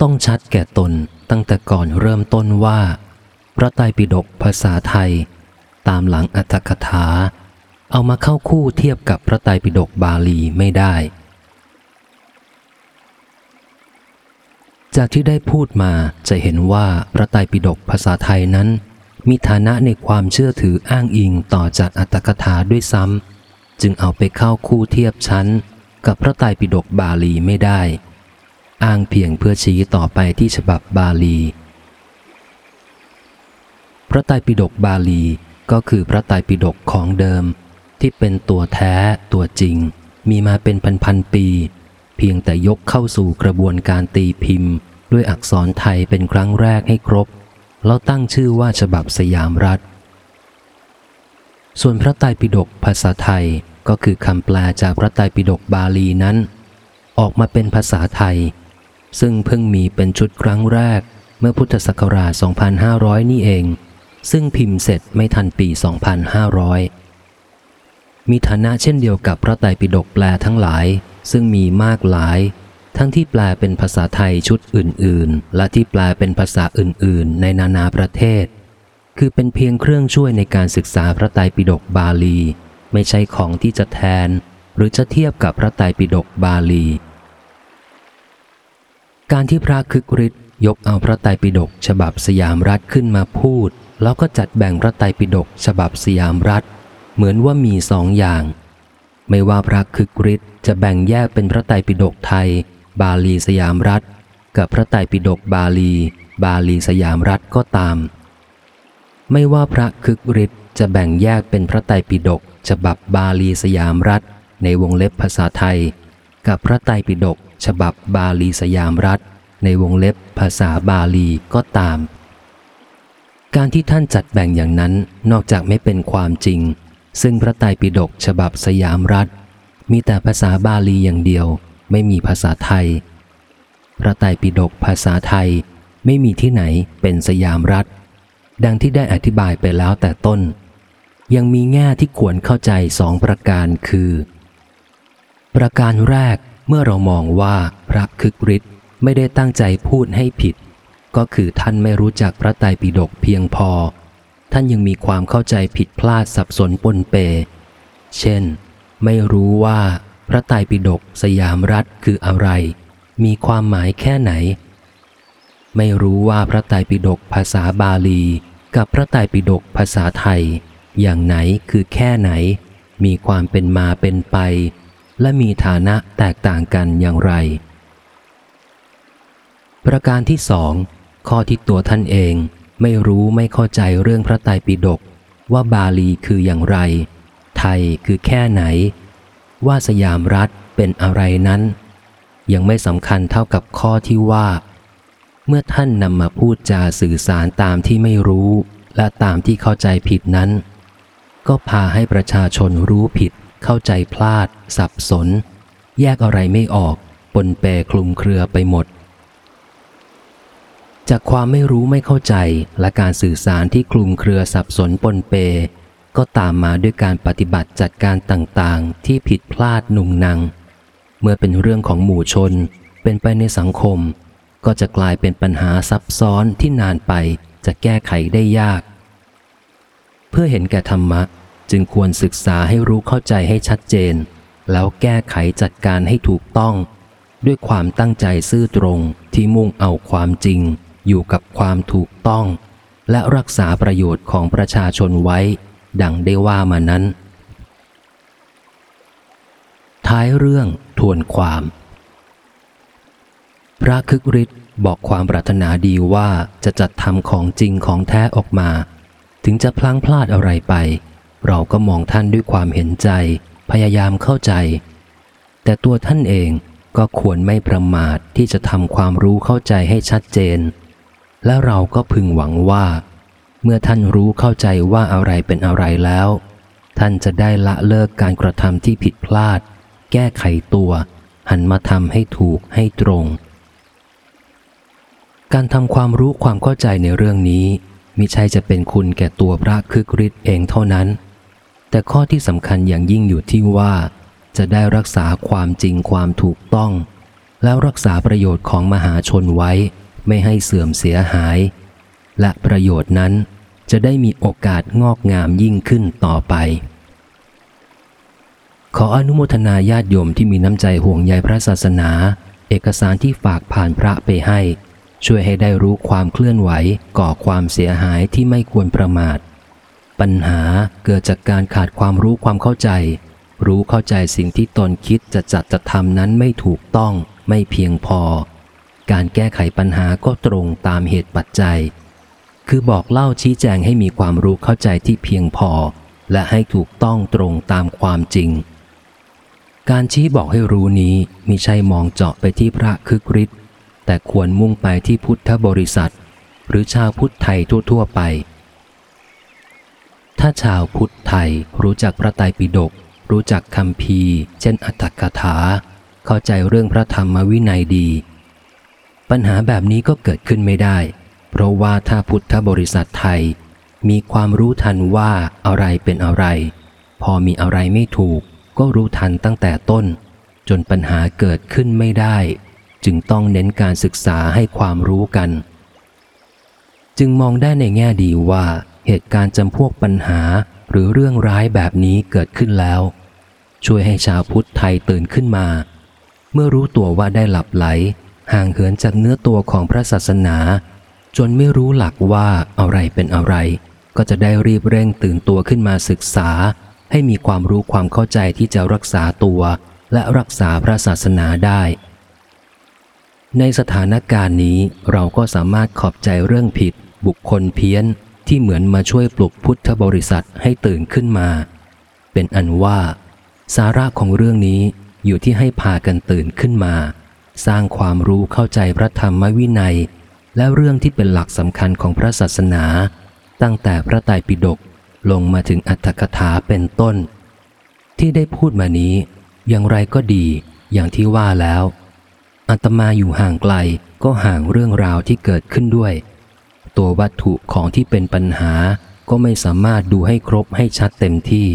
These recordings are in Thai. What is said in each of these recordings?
ต้องชัดแก่ตนตั้งแต่ก่อนเริ่มต้นว่า พระไตรปิฎกภาษาไทย ตามหลังอัตถกถา เอามาเข้าคู่เทียบกับพระไตรปิฎกบาลีไม่ได้ จากที่ได้พูดมาจะเห็นว่าพระไตรปิฎกภาษาไทยนั้น มีฐานะในความเชื่อถืออ้างอิงต่อจากอัตถกถาด้วยซ้ำจึงเอาไปเข้าคู่เทียบชั้น กับพระไตรปิฎกบาลีไม่ได้ อ้างเพียงเพื่อชี้ต่อไปที่ฉบับบาลี พระไตรปิฎกบาลีก็คือพระไตรปิฎกของเดิม ที่เป็นตัวแท้ตัวจริง มีมาเป็นพันๆปี เพียงแต่ยกเข้าสู่กระบวนการตีพิมพ์ ด้วยอักษรไทยเป็นครั้งแรกให้ครบ แล้วตั้งชื่อว่าฉบับสยามรัฐ ส่วนพระไตรปิฎกภาษาไทยก็คือคำแปลจากพระไตรปิฎกบาลีนั้น ออกมาเป็นภาษาไทย ซึ่งเพิ่งมีเป็นชุดครั้งแรก เมื่อพุทธศักราช 2500 นี่เอง ซึ่งพิมพ์เสร็จไม่ทันปี 2500 มีฐานะเช่นเดียวกับพระไตรปิฎกแปลทั้งหลาย ซึ่งมีมากหลาย ทั้งที่แปลเป็นภาษาไทยชุดอื่น ๆ และที่แปลเป็นภาษาอื่น ๆ ในนานาประเทศ คือเป็นเพียงเครื่องช่วยในการศึกษาพระไตรปิฎกบาลี ไม่ใช่ของที่จะแทน หรือจะเทียบกับพระไตรปิฎกบาลี การที่พระคึกฤทธิ์ยกเอาพระไตรปิฎกฉบับสยามรัฐขึ้นมาพูด แล้วก็จัดแบ่งพระไตรปิฎกฉบับสยามรัฐ เหมือนว่ามีสองอย่าง ไม่ว่าพระคึกฤทธิ์จะแบ่งแยกเป็นพระไตรปิฎกไทย บาลีสยามรัฐ กับพระไตรปิฎกบาลี บาลีสยามรัฐก็ตาม ไม่ว่าพระคึกฤทธิ์จะแบ่งแยกเป็นพระไตรปิฎกฉบับบาลีสยามรัฐ ในวงเล็บภาษาไทย กับพระไตรปิฎกฉบับบาลีสยามรัฐ ในวงเล็บภาษาบาลีก็ตาม การที่ท่านจัดแบ่งอย่างนั้นนอกจากไม่เป็นความจริง ซึ่งพระไตรปิฎกฉบับสยามรัฐ มีแต่ภาษาบาลีอย่างเดียว ไม่มีภาษาไทย พระไตรปิฎกภาษาไทยไม่มีที่ไหนเป็นสยามรัฐ ดังที่ได้อธิบายไปแล้วแต่ต้น ยังมีแง่ที่ควรเข้าใจสองประการคือ ประการแรกเมื่อเรามองว่าพระคึกฤทธิ์ไม่ได้ตั้งใจพูดให้ผิด ก็คือท่านไม่รู้จักพระไตรปิฎกเพียงพอ ท่านยังมีความเข้าใจผิดพลาดสับสนปนเป เช่น ไม่รู้ว่าพระไตรปิฎกสยามรัฐคืออะไร มีความหมายแค่ไหน ไม่รู้ว่าพระไตรปิฎกภาษาบาลี กับพระไตรปิฎกภาษาไทย อย่างไหนคือแค่ไหน มีความเป็นมาเป็นไป และมีฐานะแตกต่างกันอย่างไร ประการที่สองข้อที่ตัวท่านเองไม่รู้ไม่เข้าใจเรื่องพระไตรปิฎกว่าบาลีคืออย่างไร ไทยคือแค่ไหน ว่าสยามรัฐเป็นอะไรนั้น ยังไม่สำคัญเท่ากับข้อที่ว่า เมื่อท่านนำมาพูดจาสื่อสารตามที่ไม่รู้ และตามที่เข้าใจผิดนั้น ก็พาให้ประชาชนรู้ผิด เข้าใจพลาด สับสน แยกอะไรไม่ออกปนเปคลุมเครือไปหมด จากความไม่รู้ไม่เข้าใจและการสื่อสารที่คลุมเครือสับสนปนเป ก็ตามมาด้วยการปฏิบัติจัดการต่างๆ ที่ผิดพลาดหนุ่งนังเมื่อเป็นเรื่องของหมู่ชน เป็นไปในสังคม ก็จะกลายเป็นปัญหาซับซ้อนที่นานไปจะแก้ไขได้ยาก เพื่อเห็นแก่ธรรมะ จึงควรศึกษาให้รู้เข้าใจให้ชัดเจน แล้วแก้ไขจัดการให้ถูกต้อง ด้วยความตั้งใจซื่อตรงที่มุ่งเอาความจริง อยู่กับความถูกต้อง และรักษาประโยชน์ของประชาชนไว้ ดังได้ว่ามานั้น ท้ายเรื่องทวนความ พระคึกฤทธิ์บอกความปรารถนาดีว่าจะจัดทำของจริงของแท้ออกมา ถึงจะพลั้งพลาดอะไรไป เราก็มองท่านด้วยความเห็นใจ พยายามเข้าใจ แต่ตัวท่านเองก็ควรไม่ประมาทที่จะทำความรู้เข้าใจให้ชัดเจน และเราก็พึงหวังว่า เมื่อท่านรู้เข้าใจว่าอะไรเป็นอะไรแล้ว ท่านจะได้ละเลิกการกระทำที่ผิดพลาด แก้ไขตัว หันมาทำให้ถูกให้ตรง การทำความรู้ความเข้าใจในเรื่องนี้มิใช่จะเป็นคุณแก่ตัวพระคึกฤทธิ์เองเท่านั้น แต่ข้อที่สำคัญอย่างยิ่งอยู่ที่ว่า จะได้รักษาความจริงความถูกต้อง แล้วรักษาประโยชน์ของมหาชนไว้ ไม่ให้เสื่อมเสียหาย และประโยชน์นั้นจะได้มีโอกาสงอกงามยิ่งขึ้นต่อไป ขออนุโมทนาญาติโยมที่มีน้ำใจห่วงใยพระศาสนา เอกสารที่ฝากผ่านพระไปให้ ช่วยให้ได้รู้ความเคลื่อนไหวก่อความเสียหายที่ไม่ควรประมาท ปัญหาเกิดจากการขาดความรู้ความเข้าใจ รู้เข้าใจสิ่งที่ตนคิดจะจัดจะทำนั้นไม่ถูกต้อง ไม่เพียงพอ การแก้ไขปัญหาก็ตรงตามเหตุปัจจัย คือบอกเล่าชี้แจงให้มีความรู้เข้าใจที่เพียงพอ และให้ถูกต้องตรงตามความจริง การชี้บอกให้รู้นี้มิใช่มองเจาะไปที่พระคึกฤทธิ์แต่ควรมุ่งไปที่พุทธบริษัท หรือชาวพุทธไทยทั่ว ๆ ไป ถ้าชาวพุทธไทยรู้จักพระไตรปิฎกรู้จักคำพีเช่นอัตถกถา เข้าใจเรื่องพระธรรมวินัยดี ปัญหาแบบนี้ก็เกิดขึ้นไม่ได้ เพราะว่าถ้าพุทธบริษัทไทย มีความรู้ทันว่าอะไรเป็นอะไร พอมีอะไรไม่ถูก ก็รู้ทันตั้งแต่ต้น จนปัญหาเกิดขึ้นไม่ได้ จึงต้องเน้นการศึกษาให้ความรู้กัน จึงมองได้ในแง่ดีว่า เหตุการณ์จำพวกปัญหาหรือเรื่องร้ายแบบนี้เกิดขึ้นแล้ว ช่วยให้ชาวพุทธไทยตื่นขึ้นมา เมื่อรู้ตัวว่าได้หลับไหล ห่างเหินจากเนื้อตัวของพระศาสนา จนไม่รู้หลักว่าอะไรเป็นอะไร ก็จะได้รีบเร่งตื่นตัวขึ้นมาศึกษา ให้มีความรู้ความเข้าใจที่จะรักษาตัวและรักษาพระศาสนาได้ ในสถานการณ์นี้เราก็สามารถขอบใจเรื่องผิด บุคคลเพี้ยน ที่เหมือนมาช่วยปลุกพุทธบริษัทให้ตื่นขึ้นมา เป็นอันว่า สาระของเรื่องนี้อยู่ที่ให้พากันตื่นขึ้นมา สร้างความรู้เข้าใจพระธรรมวินัย และเรื่องที่เป็นหลักสำคัญของพระศาสนา ตั้งแต่พระไตรปิฎกลงมาถึงอัตถกถาเป็นต้น ที่ได้พูดมานี้ อย่างไรก็ดี อย่างที่ว่าแล้วอาตมาอยู่ห่างไกลก็ห่างเรื่องราวที่เกิดขึ้นด้วย ตัววัตถุของที่เป็นปัญหาก็ไม่สามารถดูให้ครบให้ชัดเต็มที่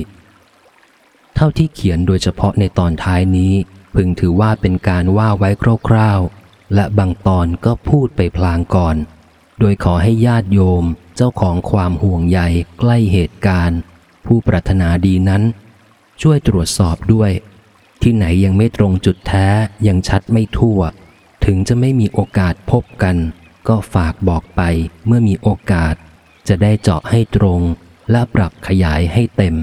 เท่าที่เขียนโดยเฉพาะในตอนท้ายนี้ พึงถือว่าเป็นการว่าไว้คร่าวๆ และบางตอนก็พูดไปพลางก่อน โดยขอให้ญาติโยมเจ้าของความห่วงใยใกล้เหตุการณ์ ผู้ปรารถนาดีนั้น ช่วยตรวจสอบด้วย ที่ไหนยังไม่ตรงจุดแท้ยังชัดไม่ทั่ว ถึงจะไม่มีโอกาสพบกัน ก็ฝากบอกไปเมื่อมีโอกาส จะได้เจาะให้ตรงและปรับขยายให้เต็ม